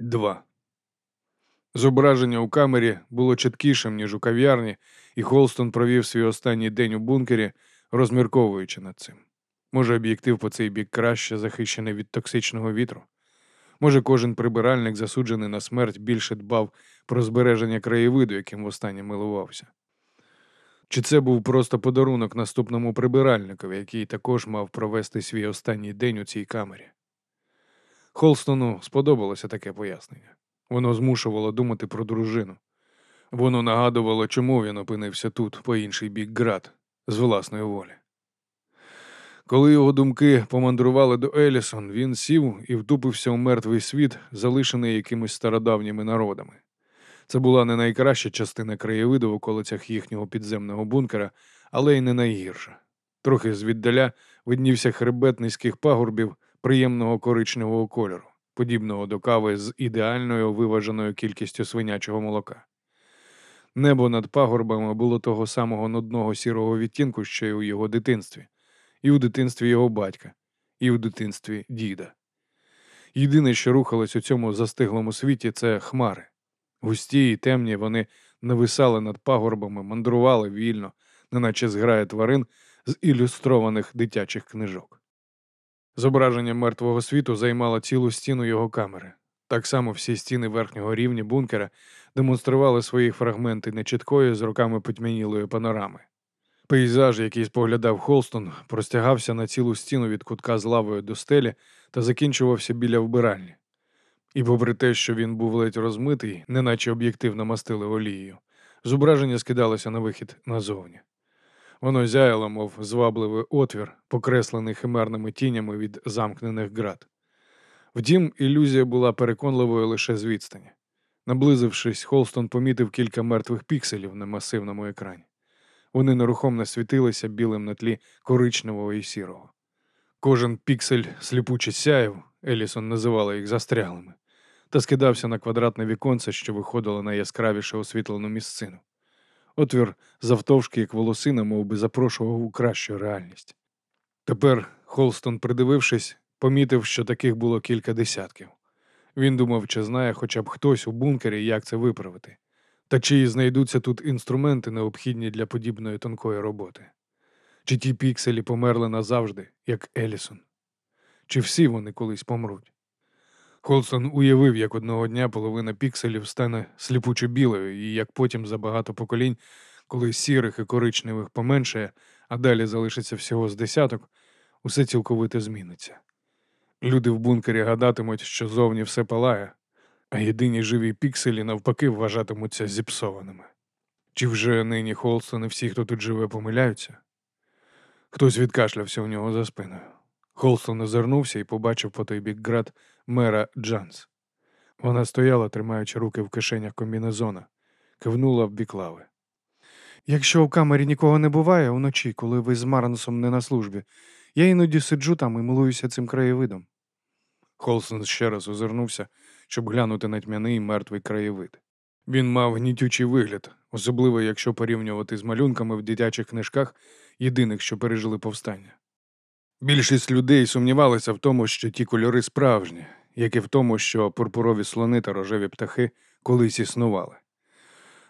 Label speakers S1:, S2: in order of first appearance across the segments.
S1: 2. Зображення у камері було чіткішим, ніж у кав'ярні, і Холстон провів свій останній день у бункері, розмірковуючи над цим. Може, об'єктив по цей бік краще захищений від токсичного вітру. Може, кожен прибиральник, засуджений на смерть, більше дбав про збереження краєвиду, яким востаннє милувався. Чи це був просто подарунок наступному прибиральникові, який також мав провести свій останній день у цій камері? Холстону сподобалося таке пояснення. Воно змушувало думати про дружину. Воно нагадувало, чому він опинився тут, по інший бік град, з власної волі. Коли його думки помандрували до Елісон, він сів і втупився у мертвий світ, залишений якимись стародавніми народами. Це була не найкраща частина краєвиду в околицях їхнього підземного бункера, але й не найгірша. Трохи звіддаля виднівся хребет низьких пагорбів приємного коричневого кольору, подібного до кави з ідеальною виваженою кількістю свинячого молока. Небо над пагорбами було того самого нудного сірого відтінку, що й у його дитинстві, і у дитинстві його батька, і у дитинстві діда. Єдине, що рухалось у цьому застиглому світі, це хмари. Густі й темні вони нависали над пагорбами, мандрували вільно, неначе зграє тварин з ілюстрованих дитячих книжок. Зображення мертвого світу займало цілу стіну його камери. Так само всі стіни верхнього рівня бункера демонстрували свої фрагменти нечіткої з роками потьмянілої панорами. Пейзаж, який споглядав Холстон, простягався на цілу стіну від кутка з лавою до стелі та закінчувався біля вбиральні. І, попри те, що він був ледь розмитий, неначе об'єктив намастили олією, зображення скидалося на вихід назовні. Воно зяяло, мов звабливий отвір, покреслений химерними тінями від замкнених град. Втім, ілюзія була переконливою лише з відстані. Наблизившись, Холстон помітив кілька мертвих пікселів на масивному екрані. Вони нерухомно світилися білим на тлі коричневого і сірого. Кожен піксель сліпуче сяяв, Елісон називала їх застряглими, та скидався на квадратне віконце, що виходило на яскравіше освітлену місцину. Отвір завтовшки, як волосина, мов би, запрошував у кращу реальність. Тепер Холстон, придивившись, помітив, що таких було кілька десятків. Він думав, чи знає хоча б хтось у бункері, як це виправити, та чи знайдуться тут інструменти, необхідні для подібної тонкої роботи. Чи ті пікселі померли назавжди, як Елісон? Чи всі вони колись помруть? Холстон уявив, як одного дня половина пікселів стане сліпуче білою, і як потім за багато поколінь, коли сірих і коричневих поменшає, а далі залишиться всього з десяток, усе цілковито зміниться. Люди в бункері гадатимуть, що зовні все палає, а єдині живі пікселі навпаки вважатимуться зіпсованими. Чи вже нині Холстон і всі, хто тут живе, помиляються? Хтось відкашлявся у нього за спиною. Холстон озирнувся і побачив по той бік град мера Джанс. Вона стояла, тримаючи руки в кишенях комбінезона, кивнула в бік лави. Якщо в камері нікого не буває уночі, коли ви з Марнсом не на службі, я іноді сиджу там і милуюся цим краєвидом. Холстон ще раз озирнувся, щоб глянути на тьмяний мертвий краєвид. Він мав гнітючий вигляд, особливо якщо порівнювати з малюнками в дитячих книжках, єдиних, що пережили повстання. Більшість людей сумнівалися в тому, що ті кольори справжні, як і в тому, що пурпурові слони та рожеві птахи колись існували.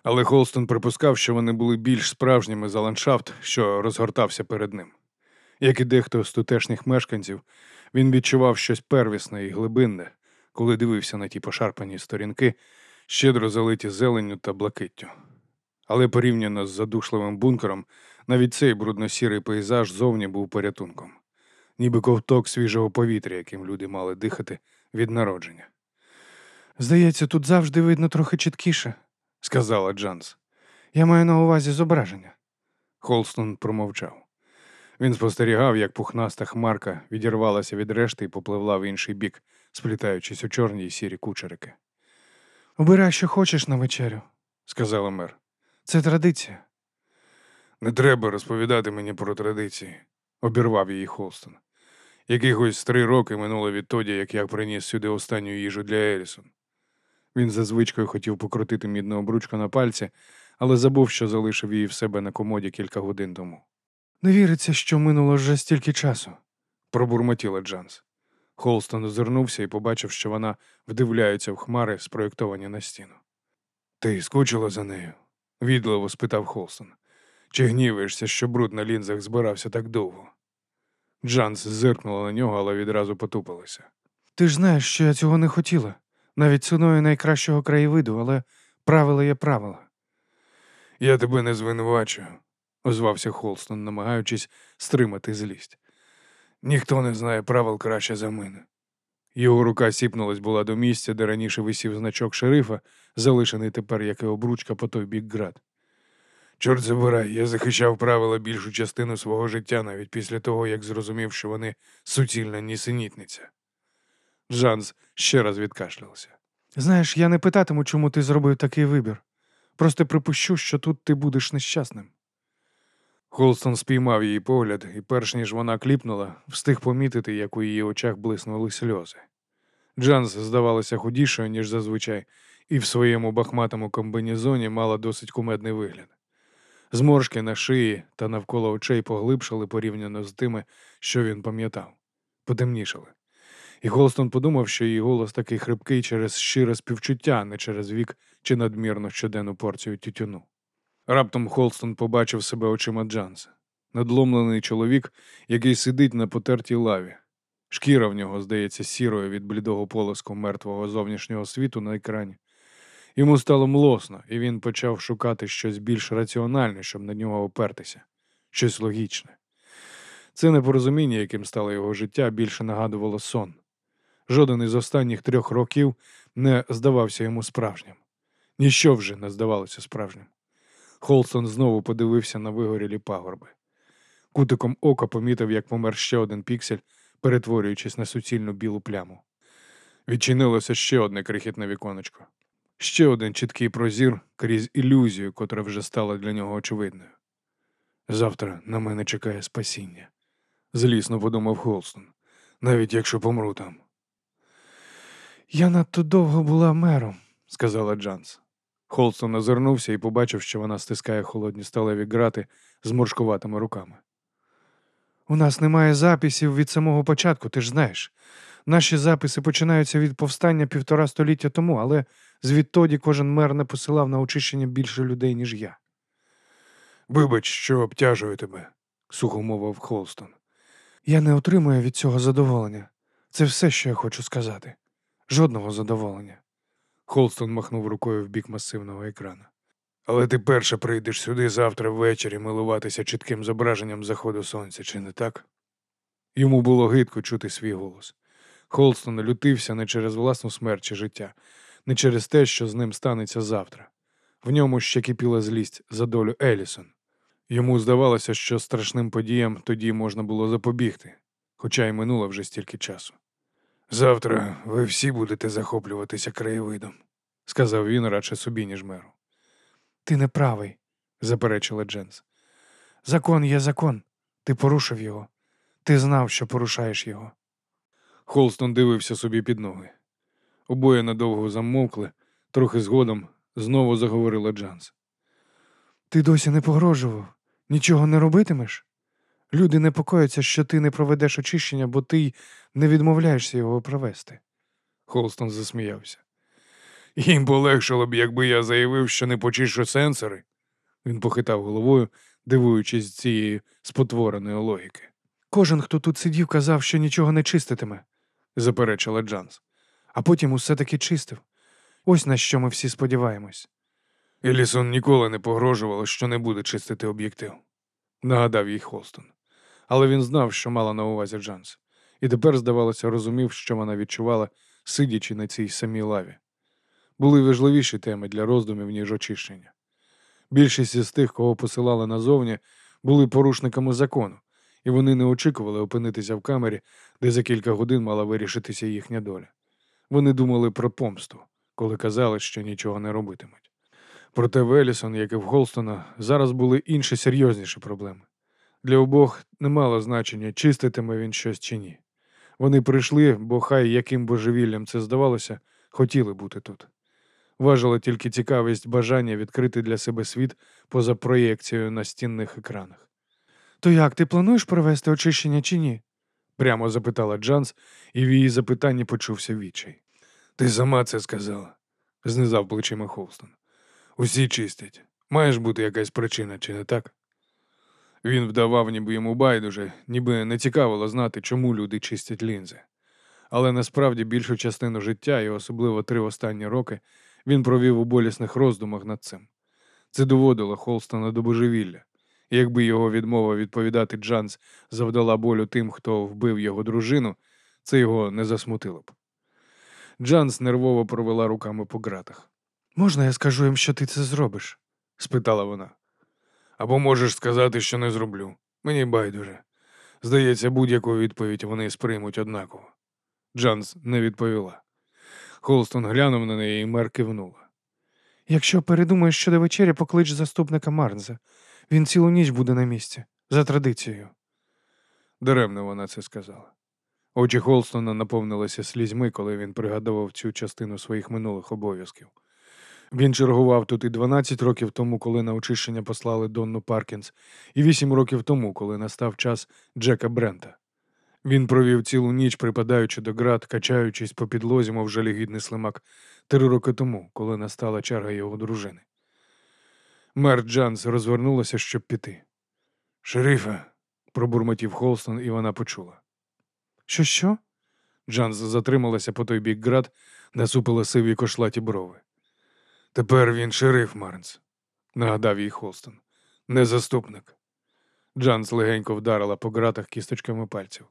S1: Але Холстон припускав, що вони були більш справжніми за ландшафт, що розгортався перед ним. Як і дехто з тутешніх мешканців, він відчував щось первісне і глибинне, коли дивився на ті пошарпані сторінки, щедро залиті зеленню та блакиттю. Але порівняно з задушливим бункером, навіть цей брудно-сірий пейзаж зовні був порятунком ніби ковток свіжого повітря, яким люди мали дихати від народження. Здається, тут завжди видно трохи чіткіше, сказала Джанс. Я маю на увазі зображення. Холстон промовчав. Він спостерігав, як пухнаста хмарка відірвалася від решти і попливла в інший бік, сплітаючись у чорні й сірі кучерики. Обирай, що хочеш на вечерю, сказала мер. Це традиція. Не треба розповідати мені про традиції, обірвав її Холстон. Якихось три роки минуло відтоді, як я приніс сюди останню їжу для Елісон. Він за звичкою хотів покрутити мідну обручку на пальці, але забув, що залишив її в себе на комоді кілька годин тому. Не віриться, що минуло вже стільки часу, пробурмотіла Джанс. Холстон озирнувся і побачив, що вона вдивляється в хмари, спроєктовані на стіну. Ти скучила за нею? відливо спитав Холстон. Чи гніваєшся, що бруд на лінзах збирався так довго? Джанс зиркнула на нього, але відразу потупилася. Ти ж знаєш, що я цього не хотіла, навіть ціною найкращого краєвиду, але правила є правила. Я тебе не звинувачую, озвався Холстон, намагаючись стримати злість. Ніхто не знає правил краще за мене. Його рука сіпнулась була до місця, де раніше висів значок шерифа, залишений тепер як і обручка по той бік град. Чорт забирай, я захищав правила більшу частину свого життя навіть після того, як зрозумів, що вони суцільна нісенітниця. Джанс ще раз відкашлявся. Знаєш, я не питатиму, чому ти зробив такий вибір. Просто припущу, що тут ти будеш нещасним. Холстон спіймав її погляд, і, перш ніж вона кліпнула, встиг помітити, як у її очах блиснули сльози. Джанс здавалася худішою, ніж зазвичай, і в своєму бахматому комбінезоні мала досить кумедний вигляд. Зморшки на шиї та навколо очей поглибшали порівняно з тими, що він пам'ятав, потемнішали. І Голстон подумав, що її голос такий хрипкий через щире співчуття, не через вік чи надмірну щоденну порцію тютюну. Раптом Холстон побачив себе очима Джанса. Надломлений чоловік, який сидить на потертій лаві. Шкіра в нього, здається, сірою від блідого полоску мертвого зовнішнього світу на екрані. Йому стало млосно, і він почав шукати щось більш раціональне, щоб на нього опертися, щось логічне. Це непорозуміння, яким стало його життя, більше нагадувало сон. Жоден із останніх трьох років не здавався йому справжнім. Ніщо вже не здавалося справжнім. Холстон знову подивився на вигорілі пагорби. Кутиком ока помітив, як помер ще один піксель, перетворюючись на суцільну білу пляму. Відчинилося ще одне крихітне віконечко, ще один чіткий прозір крізь ілюзію, котра вже стала для нього очевидною. Завтра на мене чекає спасіння, злісно подумав Холстон, навіть якщо помру там. Я надто довго була мером, сказала Джанс. Холстон озирнувся і побачив, що вона стискає холодні сталеві грати з моршкуватими руками. У нас немає записів від самого початку, ти ж знаєш. Наші записи починаються від повстання півтора століття тому, але звідтоді кожен мер не посилав на очищення більше людей, ніж я. Вибач, що обтяжую тебе, сухо мовив Холстон. Я не отримую від цього задоволення. Це все, що я хочу сказати. Жодного задоволення. Холстон махнув рукою в бік масивного екрана. Але ти перше прийдеш сюди завтра ввечері милуватися чітким зображенням заходу сонця, чи не так? Йому було гидко чути свій голос. Холстон лютився не через власну смерть чи життя, не через те, що з ним станеться завтра. В ньому ще кипіла злість за долю Елісон. Йому здавалося, що страшним подіям тоді можна було запобігти, хоча й минуло вже стільки часу. Завтра ви всі будете захоплюватися краєвидом, сказав він радше собі, ніж меру. Ти не правий, заперечила Дженс. Закон є закон. Ти порушив його. Ти знав, що порушаєш його. Холстон дивився собі під ноги. Обоє надовго замовкли, трохи згодом знову заговорила Джанс. Ти досі не погрожував, нічого не робитимеш? Люди непокояться, що ти не проведеш очищення, бо ти не відмовляєшся його провести. Холстон засміявся. Їм полегшало б, якби я заявив, що не почищу сенсори. Він похитав головою, дивуючись цієї спотвореної логіки. Кожен, хто тут сидів, казав, що нічого не чиститиме, заперечила Джанс. А потім усе таки чистив. Ось на що ми всі сподіваємось. Елісон ніколи не погрожувало, що не буде чистити об'єктив, нагадав їй Холстон. Але він знав, що мала на увазі Джанс, і тепер, здавалося, розумів, що вона відчувала, сидячи на цій самій лаві. Були важливіші теми для роздумів, ніж очищення. Більшість із тих, кого посилали назовні, були порушниками закону, і вони не очікували опинитися в камері, де за кілька годин мала вирішитися їхня доля. Вони думали про помсту, коли казали, що нічого не робитимуть. Проте в Елісон, як і в Голстона, зараз були інші серйозніші проблеми. Для обох не мало значення, чиститиме він щось чи ні. Вони прийшли, бо хай яким божевіллям це здавалося, хотіли бути тут. Важила тільки цікавість бажання відкрити для себе світ поза проєкцією на стінних екранах. То як ти плануєш провести очищення чи ні? прямо запитала Джанс, і в її запитанні почувся відчай. Ти сама це сказала, знизав плечима Холстон. Усі чистять. Маєш бути якась причина, чи не так? Він вдавав, ніби йому байдуже, ніби не цікавило знати, чому люди чистять лінзи. Але насправді більшу частину життя, і особливо три останні роки, він провів у болісних роздумах над цим. Це доводило Холстона до божевілля. Якби його відмова відповідати Джанс завдала болю тим, хто вбив його дружину, це його не засмутило б. Джанс нервово провела руками по ґратах. Можна я скажу їм, що ти це зробиш? спитала вона. Або можеш сказати, що не зроблю. Мені байдуже. Здається, будь-яку відповідь вони сприймуть однаково. Джанс не відповіла. Холстон глянув на неї і мер кивнула. Якщо передумаєш щодо вечері, поклич заступника Марнза. Він цілу ніч буде на місці, за традицією. Даремно вона це сказала. Очі Холстона наповнилися слізьми, коли він пригадував цю частину своїх минулих обов'язків. Він чергував тут і 12 років тому, коли на очищення послали Донну Паркінс, і 8 років тому, коли настав час Джека Брента. Він провів цілу ніч, припадаючи до град, качаючись по підлозі, мов жалігідний слимак, три роки тому, коли настала черга його дружини. Мер Джанс розвернулася, щоб піти. Шерифе, пробурмотів Холстон, і вона почула. Що, що? Джанс затрималася по той бік град, насупила сиві кошлаті брови. Тепер він шериф Марнс, нагадав їй Холстон. Не заступник. Джанс легенько вдарила по ґратах кісточками пальців.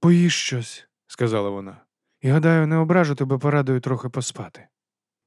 S1: Поїж щось, сказала вона, і гадаю, не ображу тебе порадою трохи поспати.